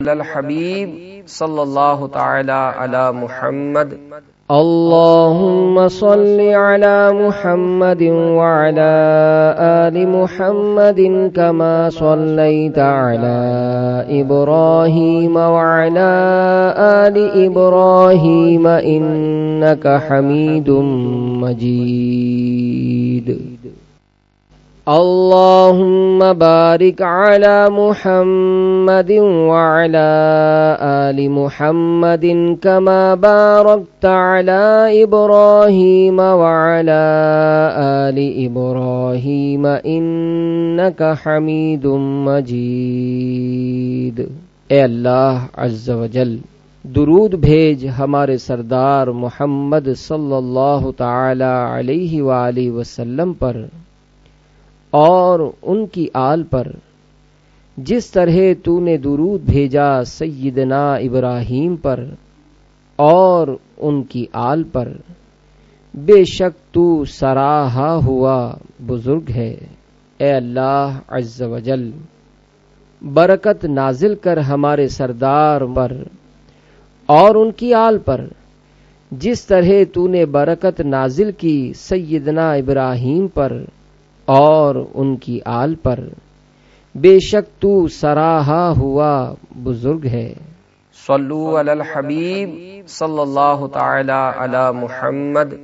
الحبیب صلی اللہ تعالی علی محمد. اللهم صل على محمد وعلى آل محمد كما صليت على إبراهيم وعلى آل إبراهيم إنك حميد مجيد. اللهم بارك على محمد وعلى آل محمد كما باركت على إبراهيم وعلى آل إبراهيم إنك حميد مجيد۔ اے اللہ عز و جل درود بھیج ہمارے سردار محمد صلی اللہ تعالی علیہ وآلہ وسلم پر۔ اور ان کی آل پر جس طرح تو نے درود بھیجا سیدنا ابراہیم پر اور ان کی آل پر، بے شک تو سراہا ہوا بزرگ ہے۔ اے اللہ عز و جل، برکت نازل کر ہمارے سردار پر اور ان کی آل پر۔ جس طرح تو نے برکت نازل کی سیدنا ابراہیم پر اور ان کی آل پر۔ بے شک تو سراہا ہوا بزرگ ہے۔ صلو علی الحبیب صلی اللہ تعالی علی محمد۔